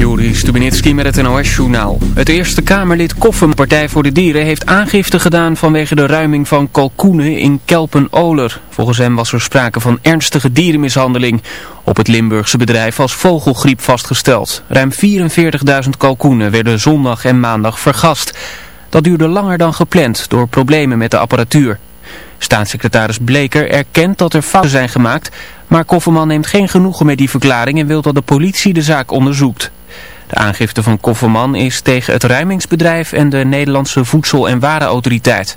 Juri Stubenitski met het NOS-journaal. Het Eerste Kamerlid Koffen, Partij voor de Dieren, heeft aangifte gedaan vanwege de ruiming van kalkoenen in Kelpen-Oler. Volgens hem was er sprake van ernstige dierenmishandeling. Op het Limburgse bedrijf was vogelgriep vastgesteld. Ruim 44.000 kalkoenen werden zondag en maandag vergast. Dat duurde langer dan gepland door problemen met de apparatuur. Staatssecretaris Bleker erkent dat er fouten zijn gemaakt, maar Kofferman neemt geen genoegen met die verklaring en wil dat de politie de zaak onderzoekt. De aangifte van Kofferman is tegen het ruimingsbedrijf en de Nederlandse Voedsel- en Warenautoriteit.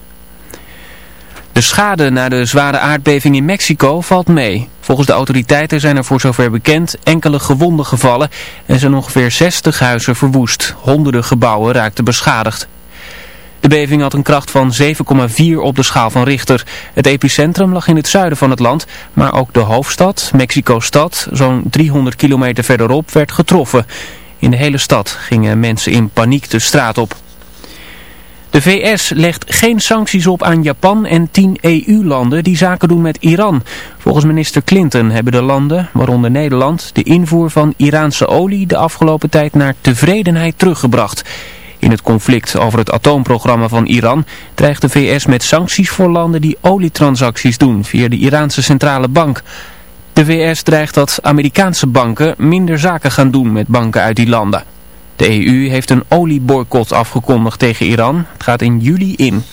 De schade na de zware aardbeving in Mexico valt mee. Volgens de autoriteiten zijn er voor zover bekend enkele gewonden gevallen en zijn ongeveer 60 huizen verwoest. Honderden gebouwen raakten beschadigd. De beving had een kracht van 7,4 op de schaal van Richter. Het epicentrum lag in het zuiden van het land, maar ook de hoofdstad, Mexico-stad, zo'n 300 kilometer verderop, werd getroffen. In de hele stad gingen mensen in paniek de straat op. De VS legt geen sancties op aan Japan en 10 EU-landen die zaken doen met Iran. Volgens minister Clinton hebben de landen, waaronder Nederland, de invoer van Iraanse olie de afgelopen tijd naar tevredenheid teruggebracht. In het conflict over het atoomprogramma van Iran dreigt de VS met sancties voor landen die olietransacties doen via de Iraanse centrale bank. De VS dreigt dat Amerikaanse banken minder zaken gaan doen met banken uit die landen. De EU heeft een olieboycott afgekondigd tegen Iran. Het gaat in juli in.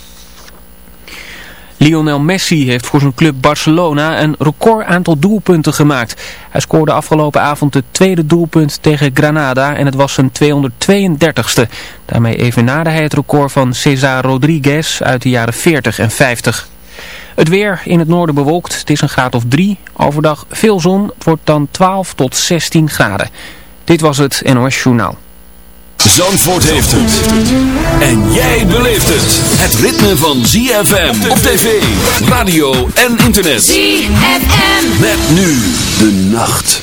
Lionel Messi heeft voor zijn club Barcelona een record aantal doelpunten gemaakt. Hij scoorde afgelopen avond het tweede doelpunt tegen Granada en het was zijn 232ste. Daarmee evenaarde hij het record van Cesar Rodriguez uit de jaren 40 en 50. Het weer in het noorden bewolkt, het is een graad of 3. Overdag veel zon, het wordt dan 12 tot 16 graden. Dit was het NOS Journaal. Zandvoort heeft het. En jij beleeft het. Het ritme van ZFM op tv, radio en internet. ZFM. Met nu de nacht.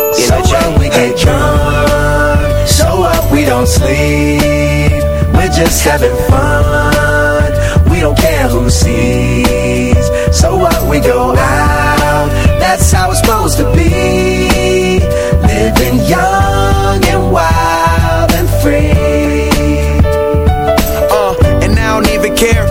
in So the what we get drunk, so what we don't sleep. We're just having fun, we don't care who sees. So what we go out, that's how it's supposed to be. Living young and wild and free. Uh, and I don't even care.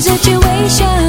situation?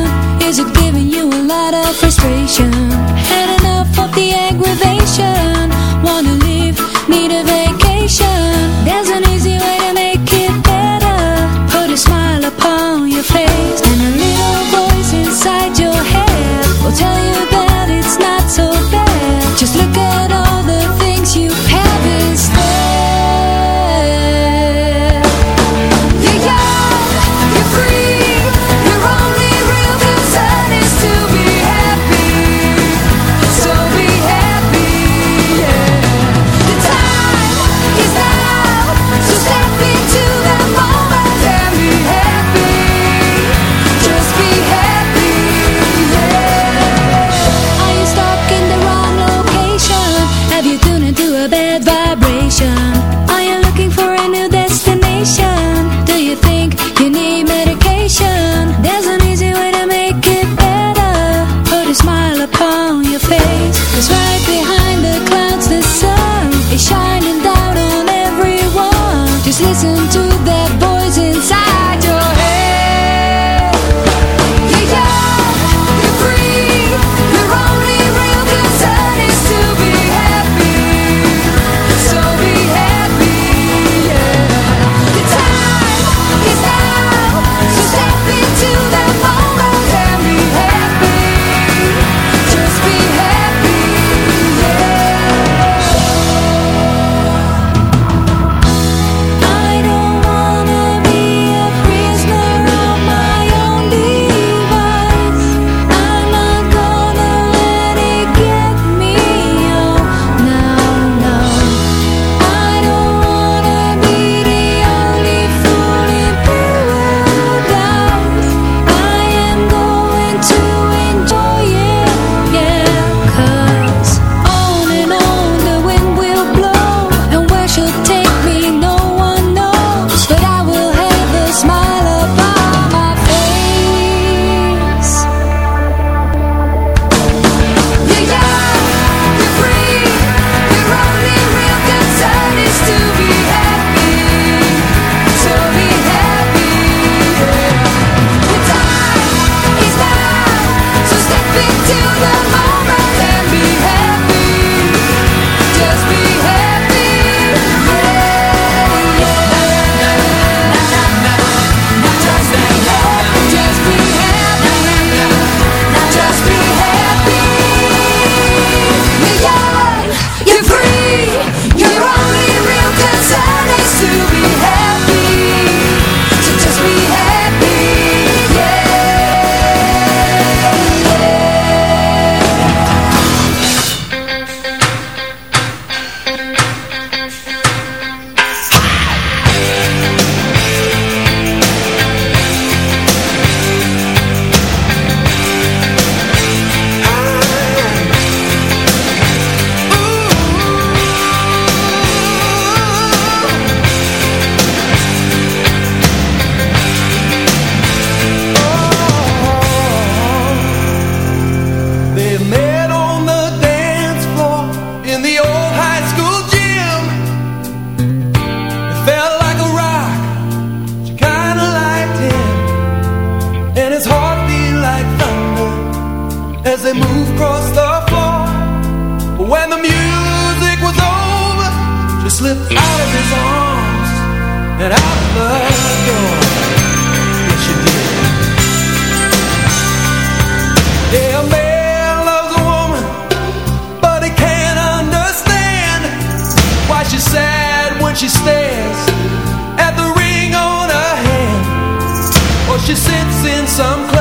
Stuck in today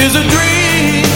is a dream.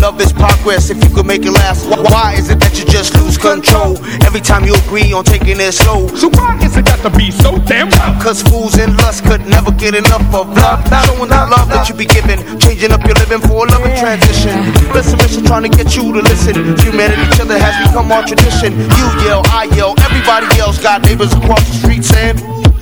Love is progress if you could make it last. Wh- Why is it that you just lose control every time you agree on taking it slow? So why is it got to be so damn rough? Cause fools and lust could never get enough of love. Showing the love that you be giving, changing up your living for a loving transition. Listen, mission trying to get you to listen. Humanity, each other has become our tradition. You yell, I yell, everybody else got neighbors across the street saying.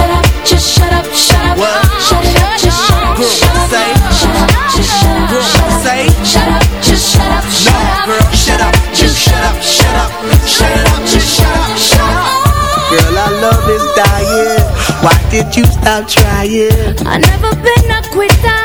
Shut up, just shut up, shut up. What? Shut it up, just shut up, Girl, shut up. say. Shut up, just shut up, Girl, shut up. say. Shut up, just shut up, shut No, girl, shut up, just shut up, shut up, shut it up, just shut up, shut up. Girl, our love is dying. Why did you stop trying? I never been a quitter,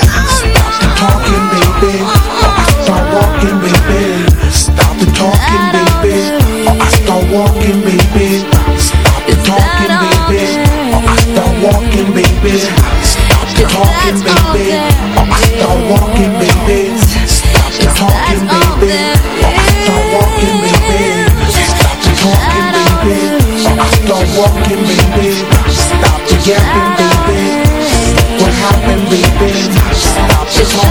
Baby. Start walking, baby. Stop the talking, baby. I start walking, baby. Stop the talking, baby. I start walking, baby. Stop the talking, baby. I start walking, baby. Stop the talking, baby. I start walking, baby. Stop the talking, baby. I start walking, baby. Stop the yapping, baby. What happened, baby? Stop the talking,